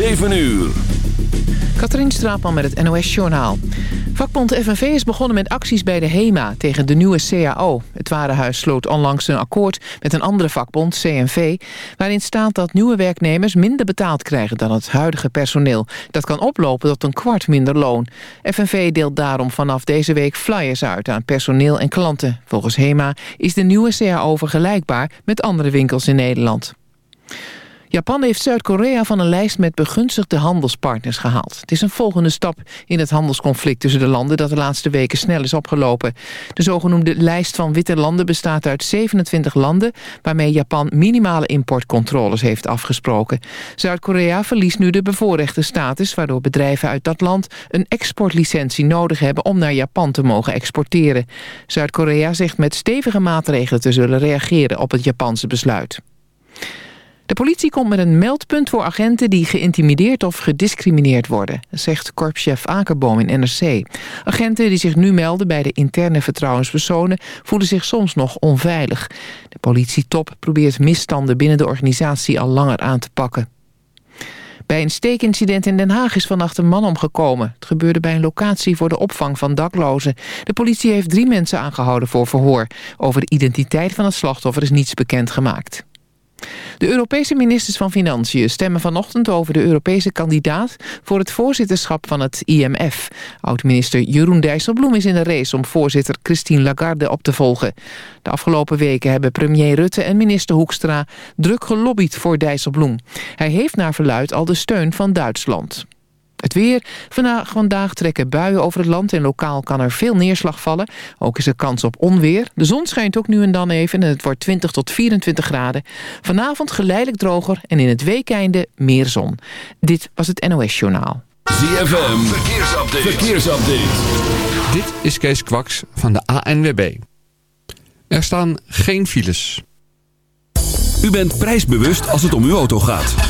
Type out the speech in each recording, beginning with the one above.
7 uur. Katrien Straatman met het NOS-journaal. Vakbond FNV is begonnen met acties bij de HEMA tegen de nieuwe CAO. Het Warenhuis sloot onlangs een akkoord met een andere vakbond, CNV... waarin staat dat nieuwe werknemers minder betaald krijgen dan het huidige personeel. Dat kan oplopen tot een kwart minder loon. FNV deelt daarom vanaf deze week flyers uit aan personeel en klanten. Volgens HEMA is de nieuwe CAO vergelijkbaar met andere winkels in Nederland. Japan heeft Zuid-Korea van een lijst met begunstigde handelspartners gehaald. Het is een volgende stap in het handelsconflict tussen de landen... dat de laatste weken snel is opgelopen. De zogenoemde lijst van witte landen bestaat uit 27 landen... waarmee Japan minimale importcontroles heeft afgesproken. Zuid-Korea verliest nu de bevoorrechte status... waardoor bedrijven uit dat land een exportlicentie nodig hebben... om naar Japan te mogen exporteren. Zuid-Korea zegt met stevige maatregelen te zullen reageren op het Japanse besluit. De politie komt met een meldpunt voor agenten die geïntimideerd of gediscrimineerd worden, zegt korpschef Akerboom in NRC. Agenten die zich nu melden bij de interne vertrouwenspersonen voelen zich soms nog onveilig. De politietop probeert misstanden binnen de organisatie al langer aan te pakken. Bij een steekincident in Den Haag is vannacht een man omgekomen. Het gebeurde bij een locatie voor de opvang van daklozen. De politie heeft drie mensen aangehouden voor verhoor. Over de identiteit van het slachtoffer is niets bekend gemaakt. De Europese ministers van Financiën stemmen vanochtend over de Europese kandidaat voor het voorzitterschap van het IMF. Oud-minister Jeroen Dijsselbloem is in de race om voorzitter Christine Lagarde op te volgen. De afgelopen weken hebben premier Rutte en minister Hoekstra druk gelobbyd voor Dijsselbloem. Hij heeft naar verluid al de steun van Duitsland. Het weer. Vandaag trekken buien over het land en lokaal kan er veel neerslag vallen. Ook is er kans op onweer. De zon schijnt ook nu en dan even en het wordt 20 tot 24 graden. Vanavond geleidelijk droger en in het weekeinde meer zon. Dit was het NOS Journaal. ZFM. Verkeersupdate. Verkeersupdate. Dit is Kees Kwaks van de ANWB. Er staan geen files. U bent prijsbewust als het om uw auto gaat.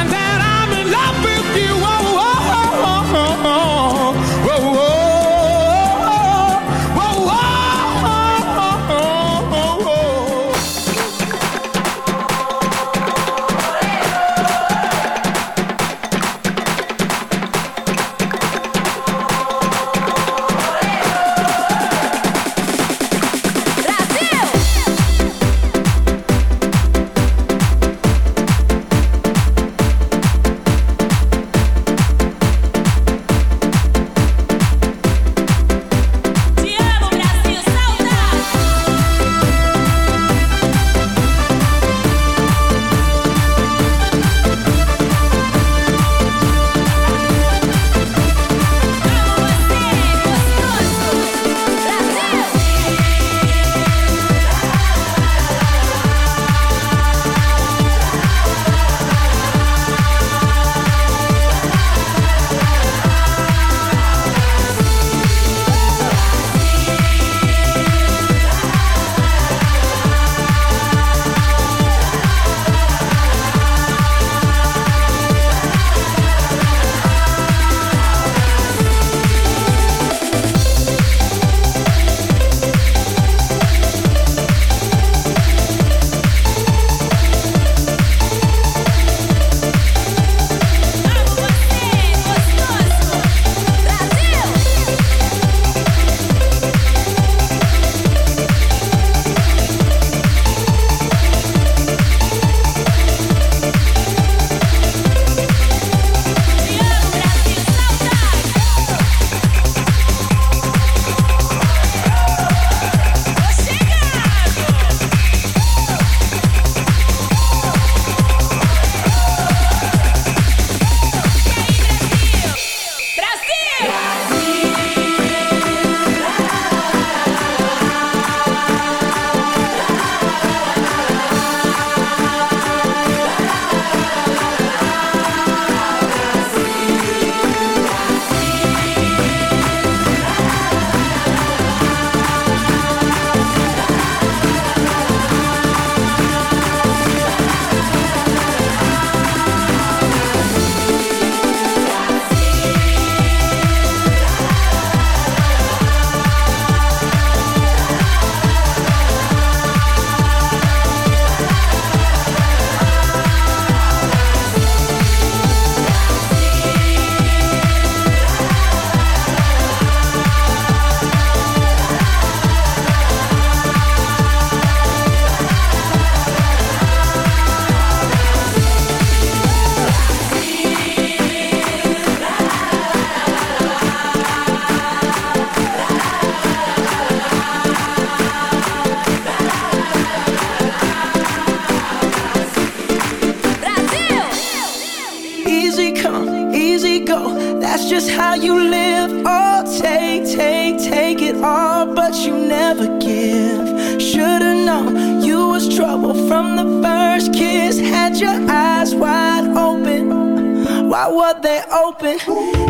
open.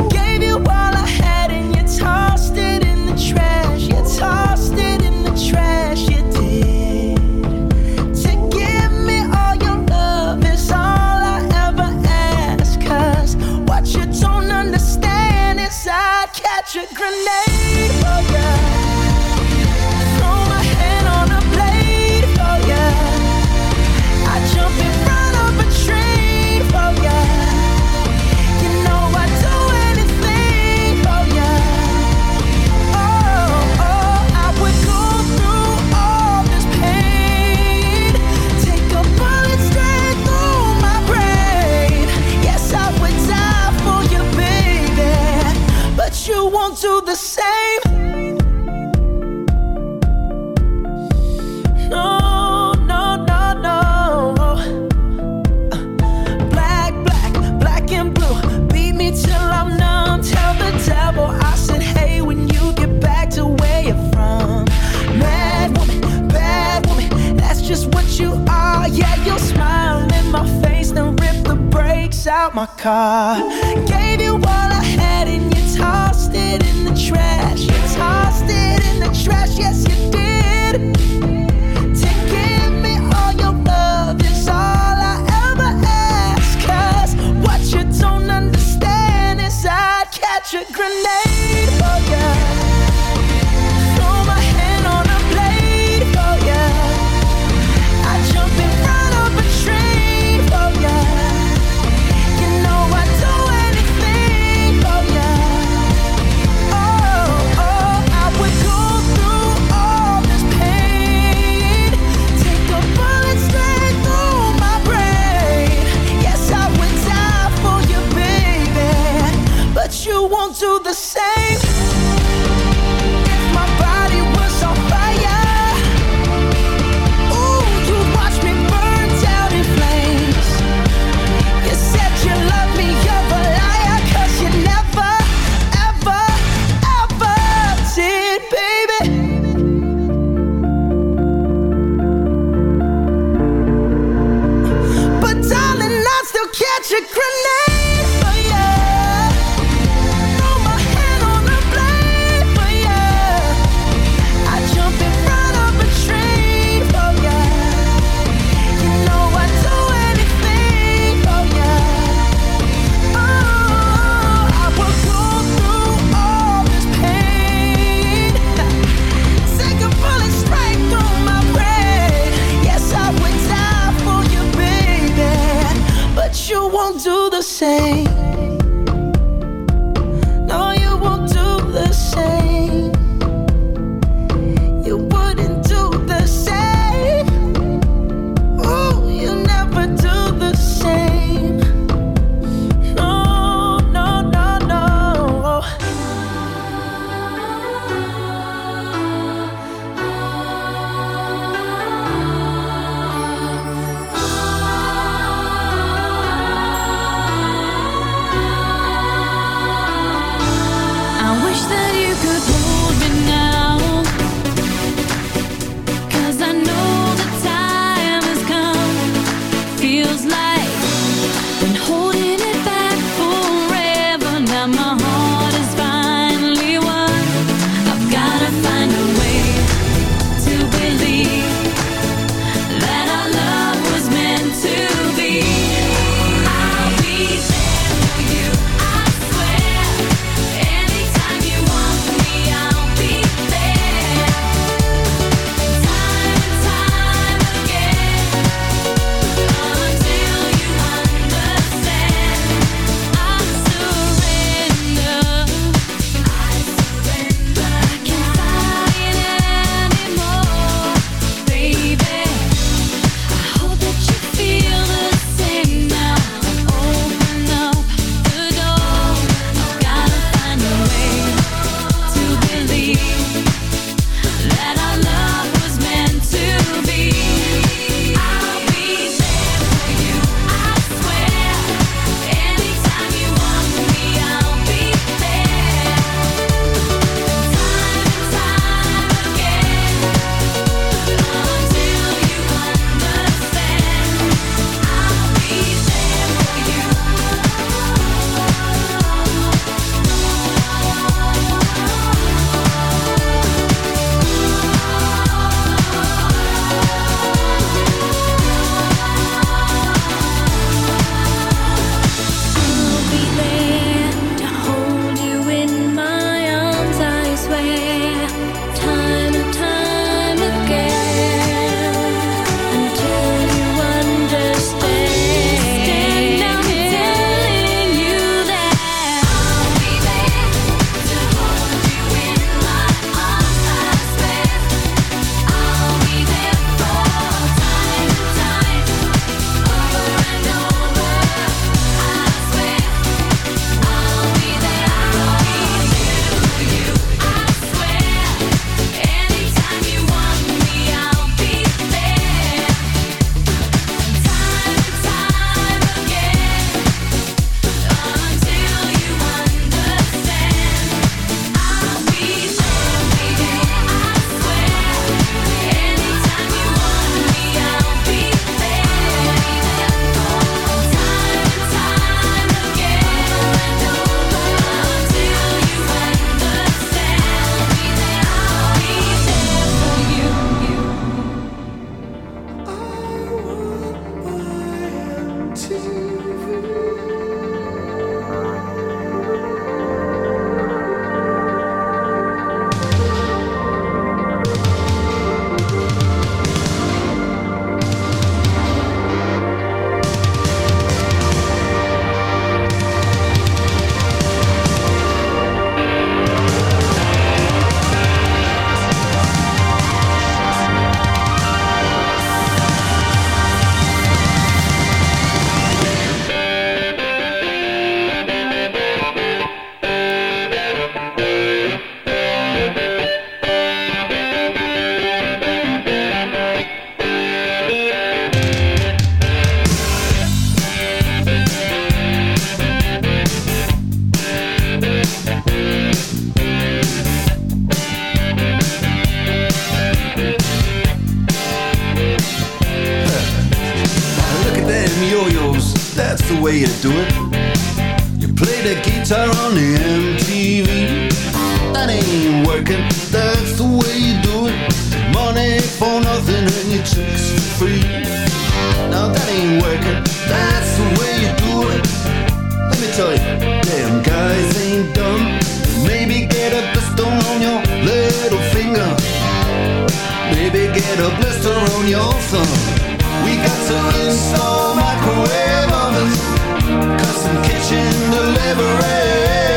Kitchen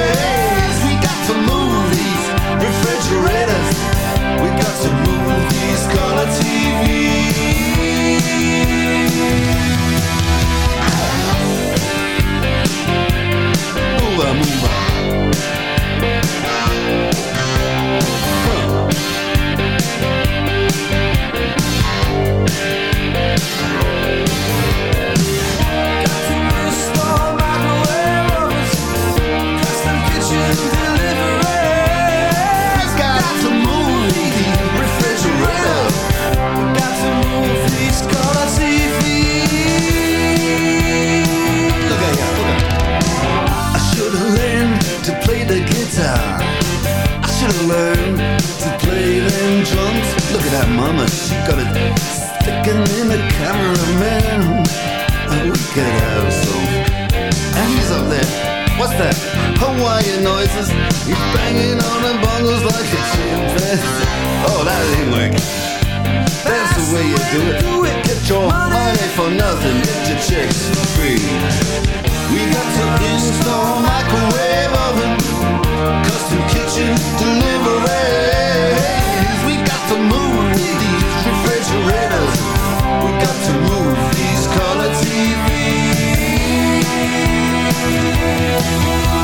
that mama, she got it sticking in the cameraman. Oh, we could have some. And he's up there. What's that? Hawaiian noises. He's banging on the bongos like a chimpanzee. Oh, that ain't working. That's the way you do it. Get your money for nothing. Get your chicks for free. We got to install microwave oven, custom kitchen deliveries. We got to move these refrigerators. We got to move these color Listen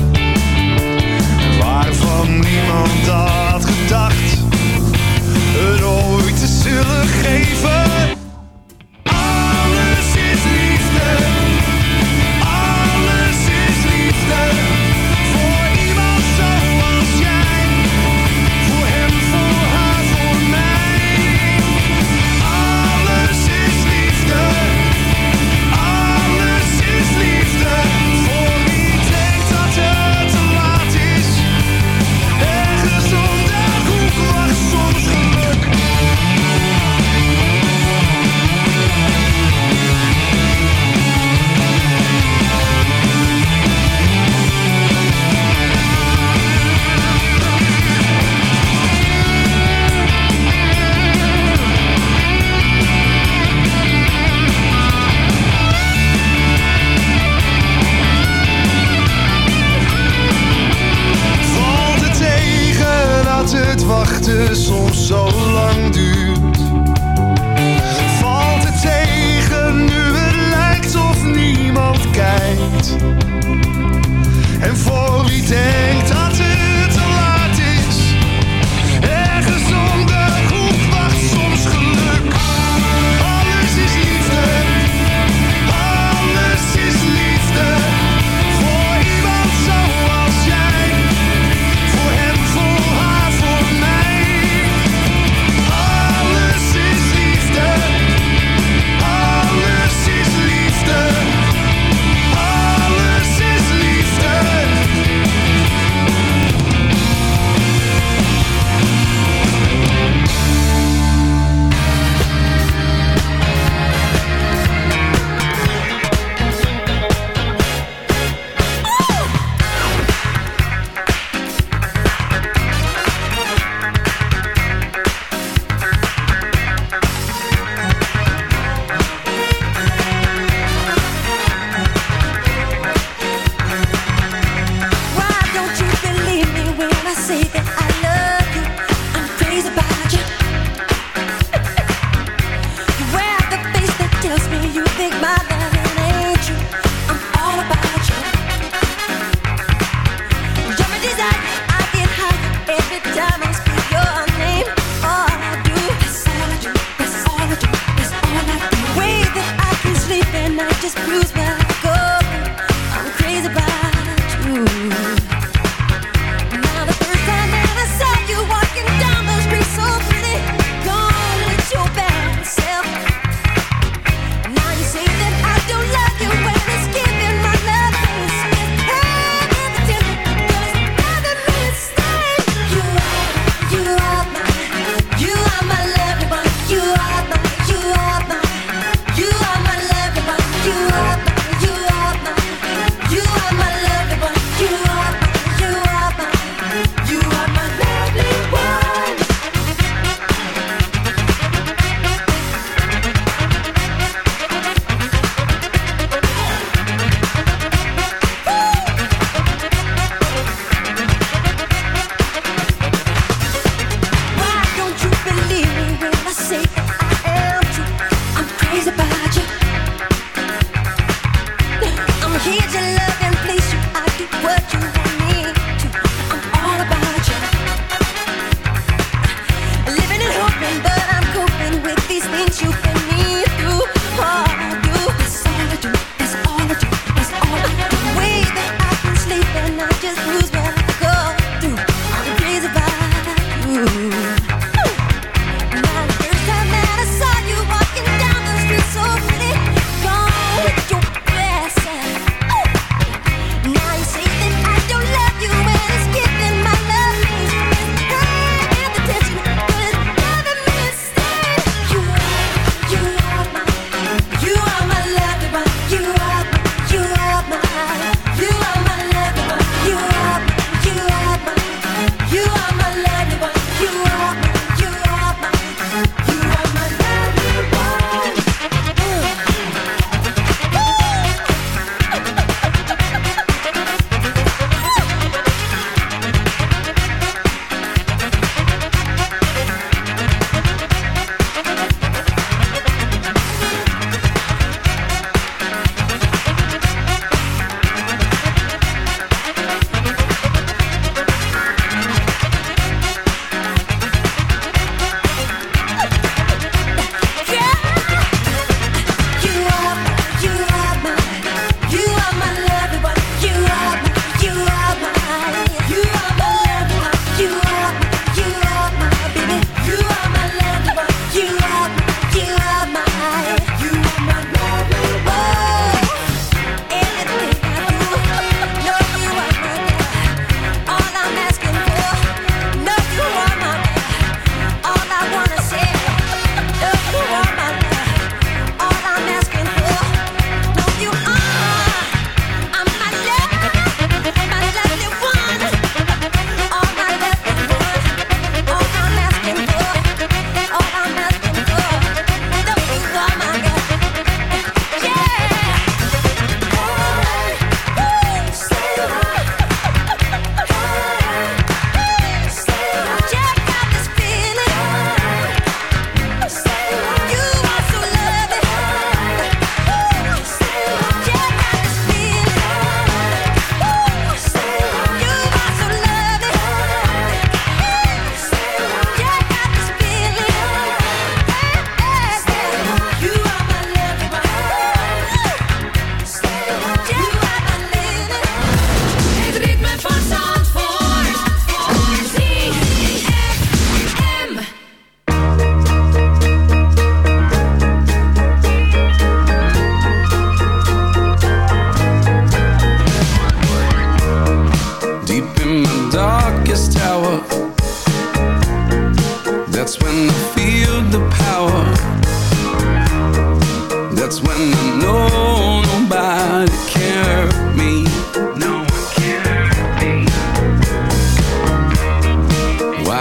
Waarvan niemand had gedacht het ooit te zullen geven.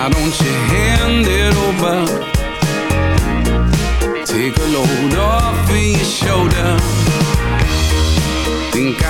Why don't you hand it over? Take a load off of your shoulder. Think I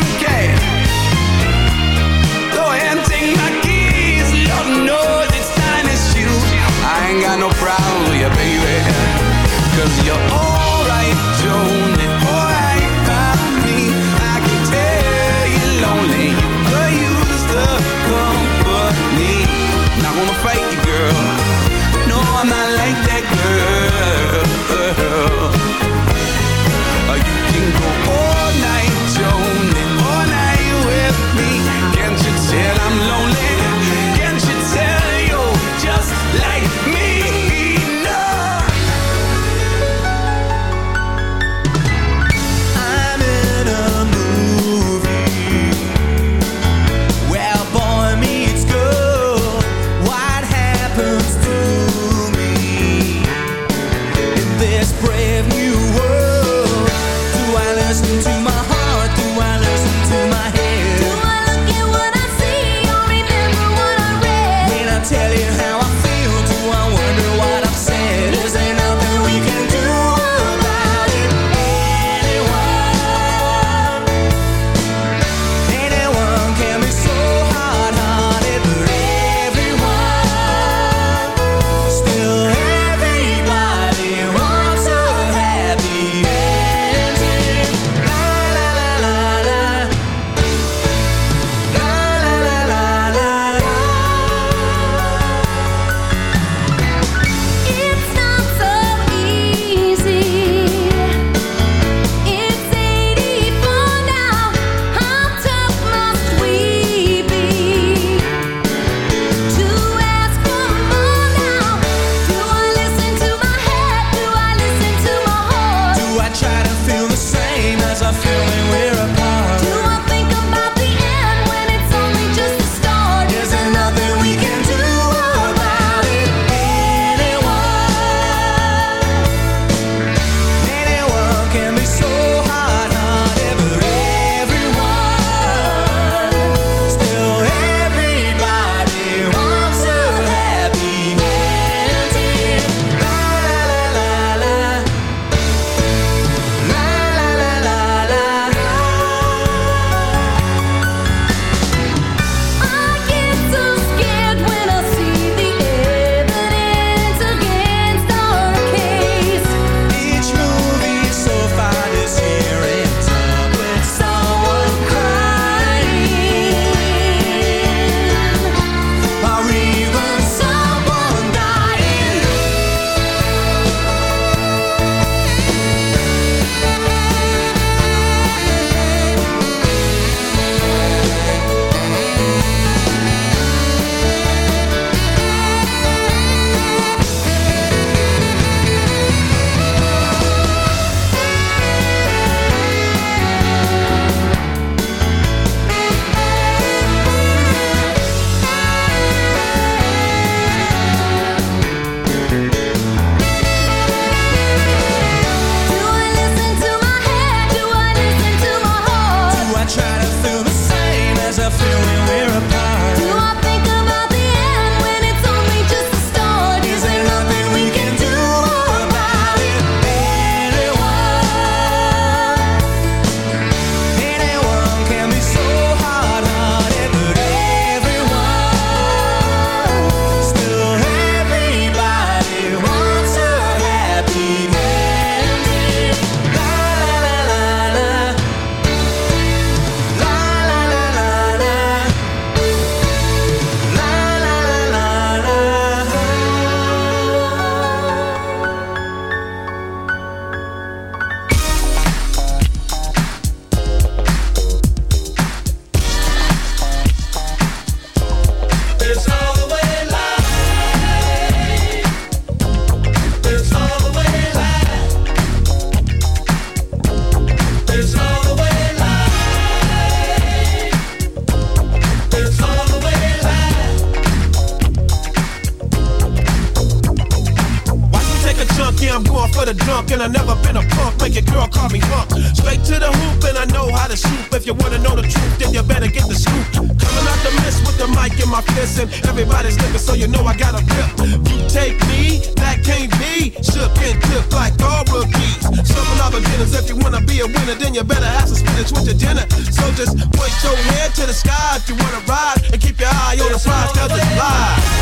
baby. Cause you're alright, Joni, like all rookies. Some of beginners, if you wanna be a winner, then you better have some spinach with your dinner. So just point your head to the sky if you wanna ride, and keep your eye on the prize, cause it's live.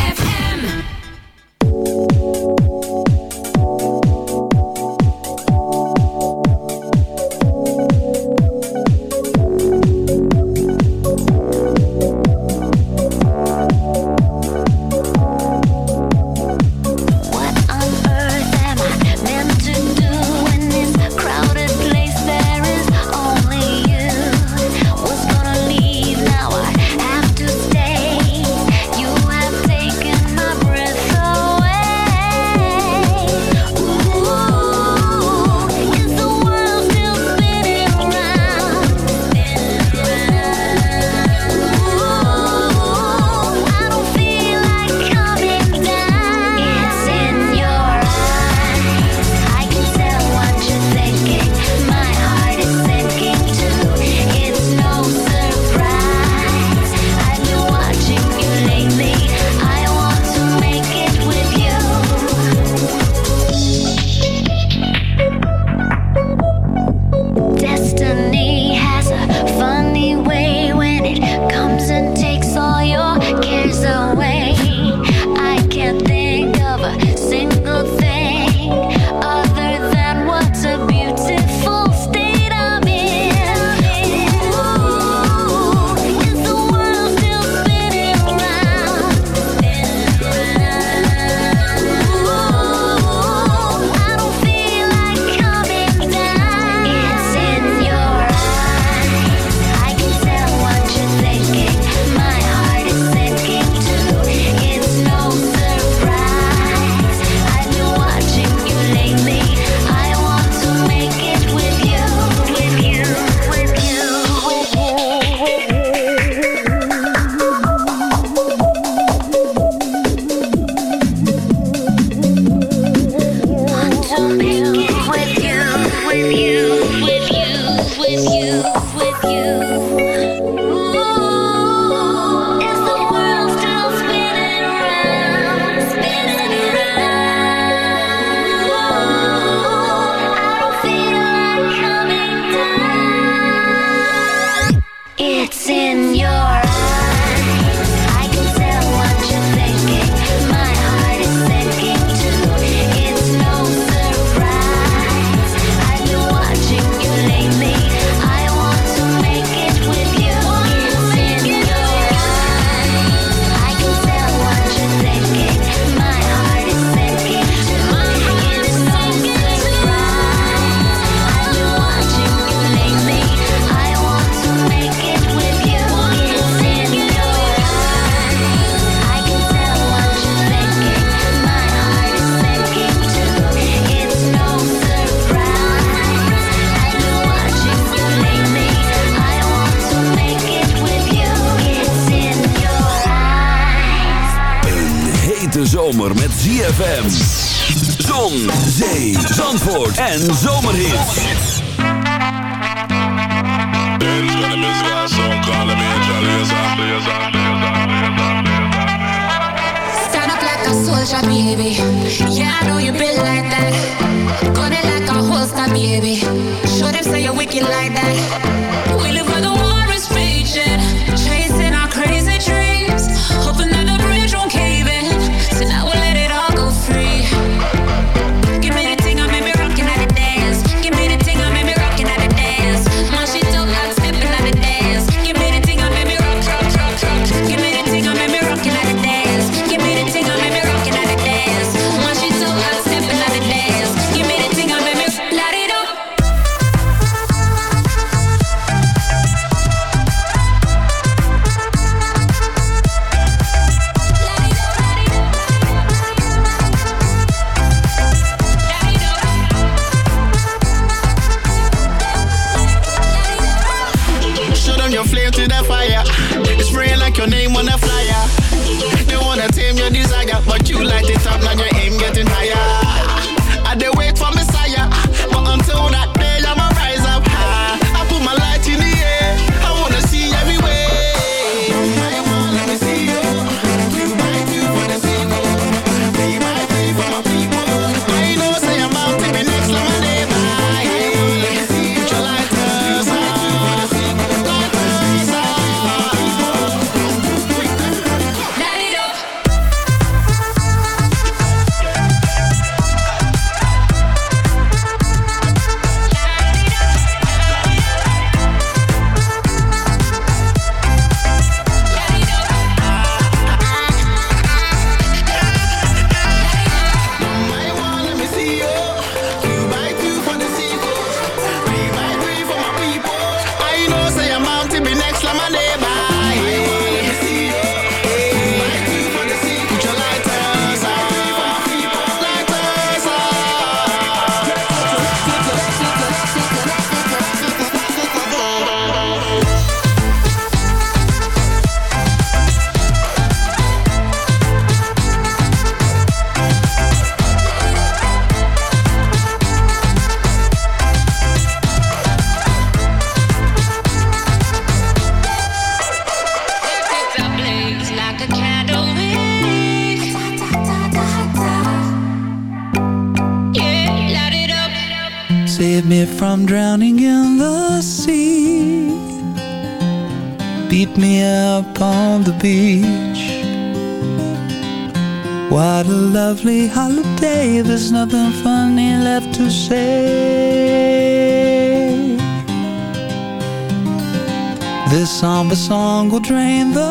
en zon.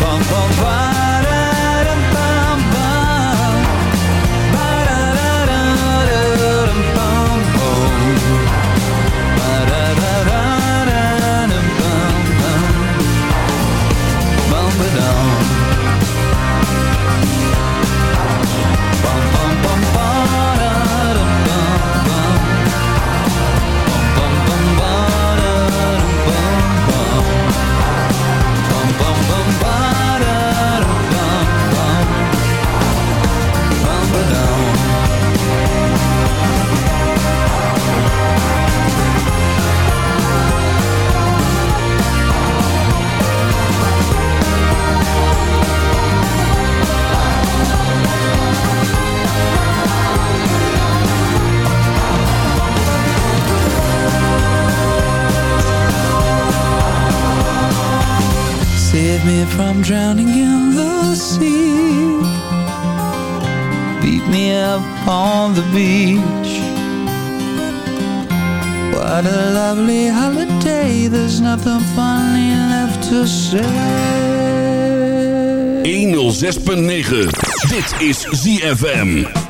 van, van waar? save me from drowning in the sea. Beat me up on the beach. What a lovely holiday There's nothing funny left to say. 106.9 Dit is ZFM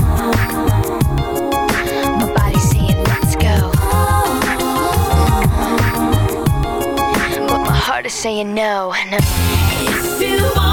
To is saying no. no.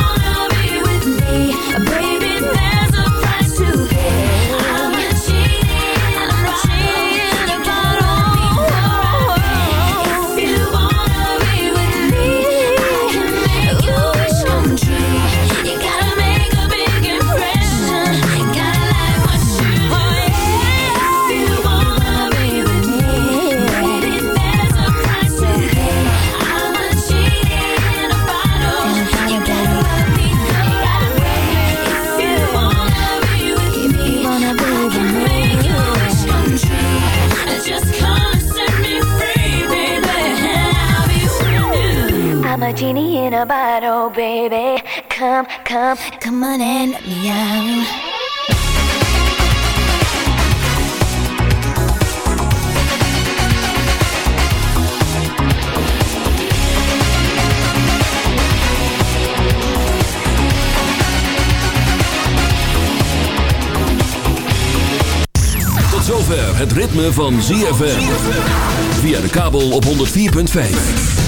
genie in a bottle, baby. Come, come, come on and let me out. zover het ritme van ZFM. Via de kabel op 104.5.